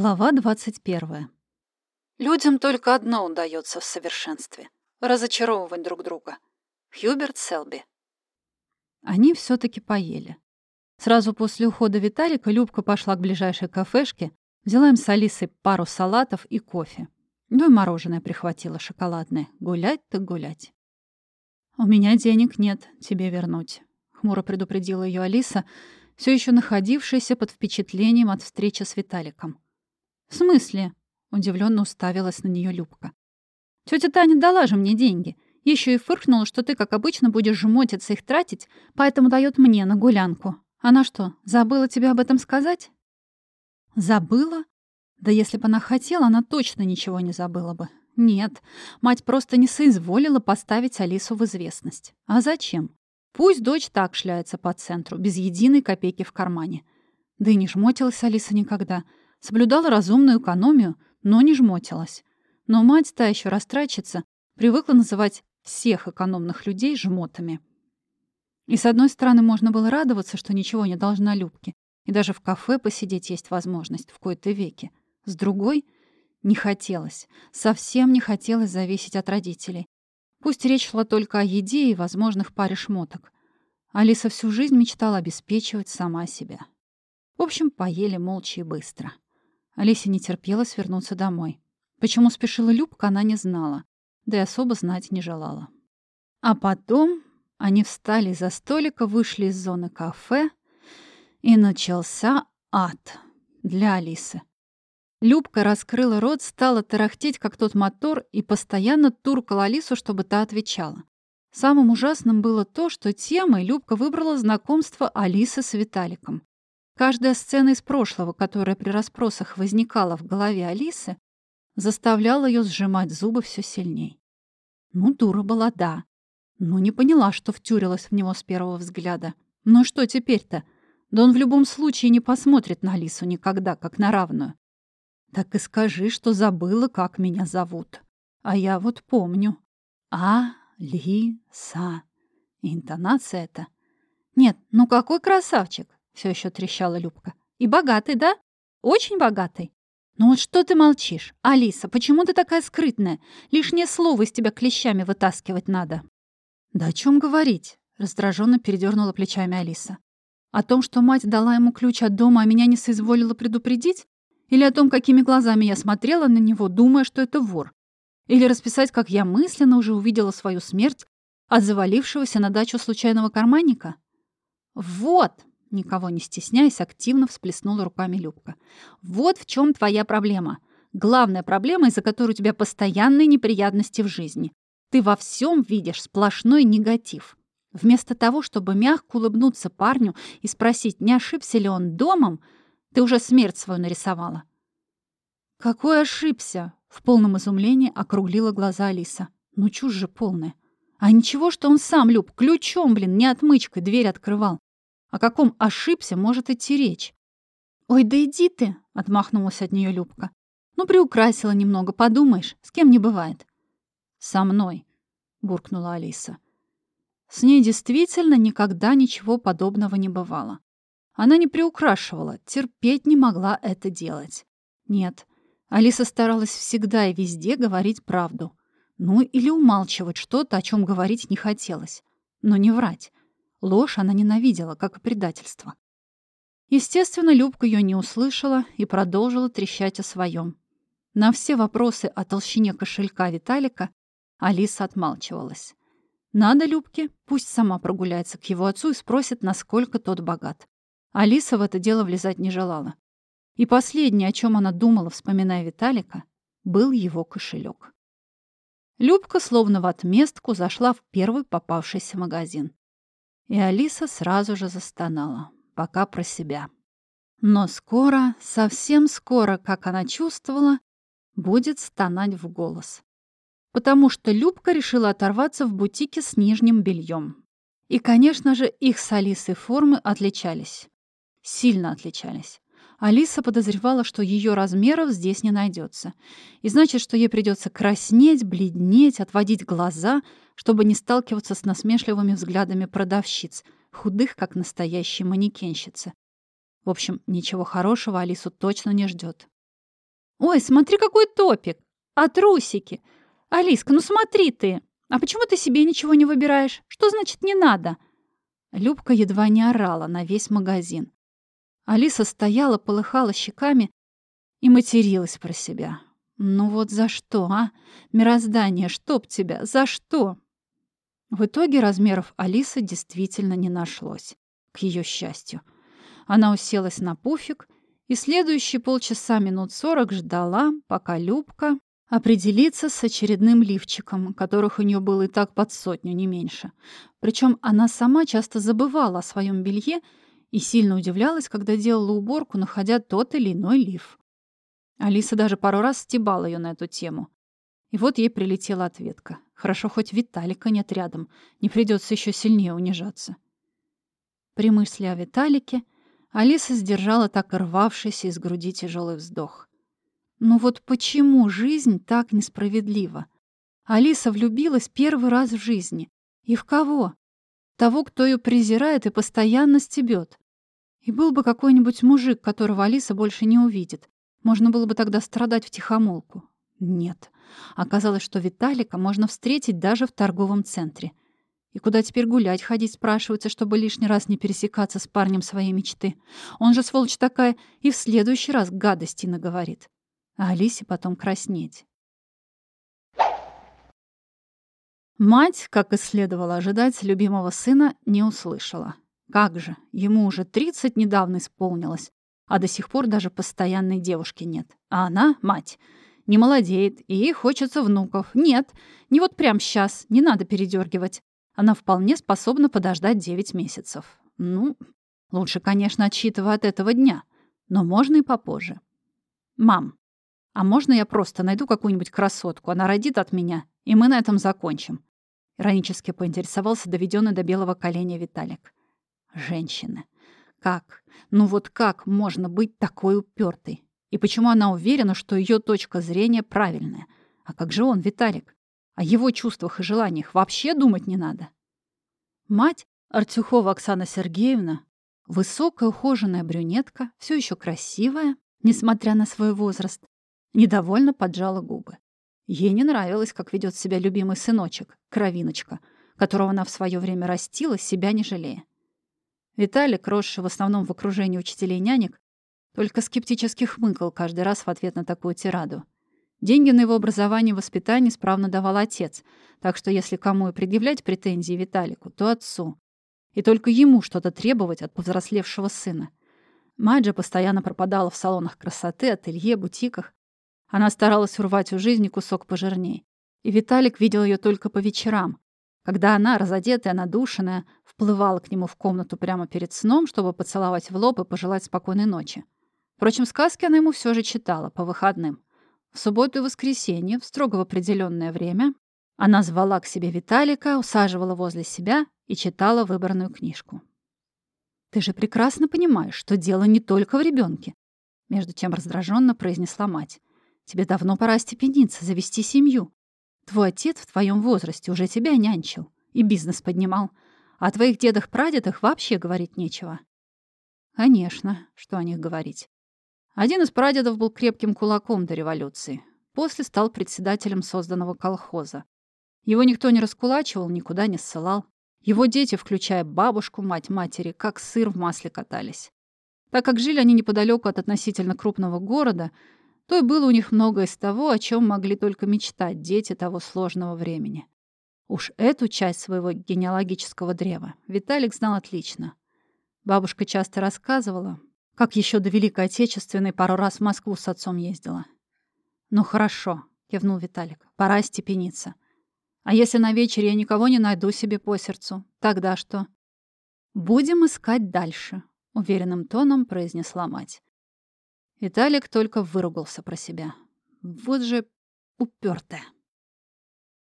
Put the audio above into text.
Глава 21. Людям только одно удается в совершенстве — разочаровывать друг друга. Хьюберт Селби. Они все таки поели. Сразу после ухода Виталика Любка пошла к ближайшей кафешке, взяла им с Алисой пару салатов и кофе. Ну и мороженое прихватила шоколадное. Гулять так гулять. «У меня денег нет, тебе вернуть», — хмуро предупредила ее Алиса, все еще находившаяся под впечатлением от встречи с Виталиком. «В смысле?» — удивленно уставилась на нее Любка. Тетя Таня дала же мне деньги. Еще и фыркнула, что ты, как обычно, будешь жмотиться их тратить, поэтому дает мне на гулянку. Она что, забыла тебе об этом сказать?» «Забыла? Да если бы она хотела, она точно ничего не забыла бы. Нет, мать просто не соизволила поставить Алису в известность. А зачем? Пусть дочь так шляется по центру, без единой копейки в кармане. Да и не жмотилась Алиса никогда — Соблюдала разумную экономию, но не жмотилась. Но мать, та еще растрачится, привыкла называть всех экономных людей жмотами. И с одной стороны, можно было радоваться, что ничего не должна Любке, и даже в кафе посидеть есть возможность в кои-то веки. С другой — не хотелось, совсем не хотелось зависеть от родителей. Пусть речь шла только о еде и возможных паре шмоток. Алиса всю жизнь мечтала обеспечивать сама себя. В общем, поели молча и быстро. Олесе не терпелось вернуться домой. Почему спешила Любка, она не знала, да и особо знать не желала. А потом они встали за столика, вышли из зоны кафе, и начался ад для Алисы. Любка раскрыла рот, стала тарахтеть, как тот мотор, и постоянно туркала Алису, чтобы та отвечала. Самым ужасным было то, что темой Любка выбрала знакомство Алисы с Виталиком. Каждая сцена из прошлого, которая при расспросах возникала в голове Алисы, заставляла ее сжимать зубы все сильней. Ну, дура была, да. Но не поняла, что втюрилась в него с первого взгляда. Ну что теперь-то? Да он в любом случае не посмотрит на Алису никогда, как на равную. Так и скажи, что забыла, как меня зовут. А я вот помню. А-ли-са. Интонация это. Нет, ну какой красавчик все еще трещала Любка. «И богатый, да? Очень богатый?» «Ну вот что ты молчишь? Алиса, почему ты такая скрытная? Лишнее слово из тебя клещами вытаскивать надо». «Да о чем говорить?» — раздраженно передернула плечами Алиса. «О том, что мать дала ему ключ от дома, а меня не соизволила предупредить? Или о том, какими глазами я смотрела на него, думая, что это вор? Или расписать, как я мысленно уже увидела свою смерть от завалившегося на дачу случайного карманника?» «Вот!» Никого не стесняясь, активно всплеснула руками Любка. «Вот в чем твоя проблема. Главная проблема, из-за которой у тебя постоянные неприятности в жизни. Ты во всем видишь сплошной негатив. Вместо того, чтобы мягко улыбнуться парню и спросить, не ошибся ли он домом, ты уже смерть свою нарисовала». «Какой ошибся?» — в полном изумлении округлила глаза Алиса. «Ну, чушь же полная. А ничего, что он сам, Люб, ключом, блин, не отмычкой дверь открывал. О каком ошибся может идти речь? «Ой, да иди ты!» — отмахнулась от нее Любка. «Ну, приукрасила немного, подумаешь, с кем не бывает». «Со мной», — буркнула Алиса. С ней действительно никогда ничего подобного не бывало. Она не приукрашивала, терпеть не могла это делать. Нет, Алиса старалась всегда и везде говорить правду. Ну или умалчивать что-то, о чем говорить не хотелось. Но не врать. Ложь она ненавидела, как и предательство. Естественно, Любка ее не услышала и продолжила трещать о своем. На все вопросы о толщине кошелька Виталика Алиса отмалчивалась. Надо Любке, пусть сама прогуляется к его отцу и спросит, насколько тот богат. Алиса в это дело влезать не желала. И последнее, о чем она думала, вспоминая Виталика, был его кошелек. Любка, словно в отместку, зашла в первый попавшийся магазин. И Алиса сразу же застонала, пока про себя. Но скоро, совсем скоро, как она чувствовала, будет стонать в голос. Потому что Любка решила оторваться в бутике с нижним бельем. И, конечно же, их с Алисой формы отличались. Сильно отличались. Алиса подозревала, что ее размеров здесь не найдется. И значит, что ей придется краснеть, бледнеть, отводить глаза, чтобы не сталкиваться с насмешливыми взглядами продавщиц, худых, как настоящие манекенщицы. В общем, ничего хорошего Алису точно не ждет. Ой, смотри, какой топик! А трусики? Алиска, ну смотри ты! А почему ты себе ничего не выбираешь? Что значит не надо?» Любка едва не орала на весь магазин. Алиса стояла, полыхала щеками и материлась про себя. «Ну вот за что, а? Мироздание, чтоб тебя, за что?» В итоге размеров Алисы действительно не нашлось, к ее счастью. Она уселась на пуфик и следующие полчаса минут сорок ждала, пока Любка определиться с очередным лифчиком, которых у нее было и так под сотню, не меньше. Причем она сама часто забывала о своем белье и сильно удивлялась, когда делала уборку, находя тот или иной лиф. Алиса даже пару раз стебала ее на эту тему. И вот ей прилетела ответка. Хорошо, хоть Виталика нет рядом, не придется еще сильнее унижаться. При мысли о Виталике Алиса сдержала так рвавшийся из груди тяжелый вздох. Но вот почему жизнь так несправедлива? Алиса влюбилась первый раз в жизни. И в кого? Того, кто ее презирает и постоянно стебет. И был бы какой-нибудь мужик, которого Алиса больше не увидит. Можно было бы тогда страдать втихомолку. Нет. Оказалось, что Виталика можно встретить даже в торговом центре. И куда теперь гулять ходить, спрашивается, чтобы лишний раз не пересекаться с парнем своей мечты. Он же, сволочь такая, и в следующий раз гадости наговорит а Алисе потом краснеть. Мать, как и следовало ожидать, любимого сына не услышала. Как же, ему уже 30 недавно исполнилось, а до сих пор даже постоянной девушки нет. А она, мать, не молодеет, и ей хочется внуков. Нет, не вот прямо сейчас, не надо передергивать. Она вполне способна подождать 9 месяцев. Ну, лучше, конечно, отсчитывая от этого дня, но можно и попозже. «Мам, а можно я просто найду какую-нибудь красотку, она родит от меня, и мы на этом закончим?» Иронически поинтересовался доведенный до белого коленя Виталик. «Женщины. Как? Ну вот как можно быть такой упертой? И почему она уверена, что ее точка зрения правильная? А как же он, Виталик? О его чувствах и желаниях вообще думать не надо?» Мать, Артюхова Оксана Сергеевна, высокая ухоженная брюнетка, все еще красивая, несмотря на свой возраст, Недовольно поджала губы. Ей не нравилось, как ведет себя любимый сыночек, кровиночка, которого она в свое время растила, себя не жалея. Виталик, росший в основном в окружении учителей нянек, только скептически хмыкал каждый раз в ответ на такую тираду. Деньги на его образование и воспитание справно давал отец, так что если кому и предъявлять претензии Виталику, то отцу. И только ему что-то требовать от повзрослевшего сына. Мать же постоянно пропадала в салонах красоты, ателье, бутиках, она старалась урвать у жизни кусок пожирней. И Виталик видел ее только по вечерам, когда она, разодетая, надушенная, вплывала к нему в комнату прямо перед сном, чтобы поцеловать в лоб и пожелать спокойной ночи. Впрочем, сказки она ему все же читала по выходным. В субботу и воскресенье, в строго в определенное время, она звала к себе Виталика, усаживала возле себя и читала выбранную книжку. «Ты же прекрасно понимаешь, что дело не только в ребенке», между тем раздраженно произнесла мать. Тебе давно пора степениться, завести семью. Твой отец в твоем возрасте уже тебя нянчил и бизнес поднимал. А о твоих дедах-прадедах вообще говорить нечего. Конечно, что о них говорить. Один из прадедов был крепким кулаком до революции. После стал председателем созданного колхоза. Его никто не раскулачивал, никуда не ссылал. Его дети, включая бабушку, мать матери, как сыр в масле катались. Так как жили они неподалеку от относительно крупного города, то и было у них много из того, о чем могли только мечтать дети того сложного времени. Уж эту часть своего генеалогического древа Виталик знал отлично. Бабушка часто рассказывала, как еще до Великой Отечественной пару раз в Москву с отцом ездила. «Ну хорошо», — кивнул Виталик, — «пора степениться. А если на вечере я никого не найду себе по сердцу, тогда что?» «Будем искать дальше», — уверенным тоном произнесла мать. Виталик только выругался про себя. Вот же упертая.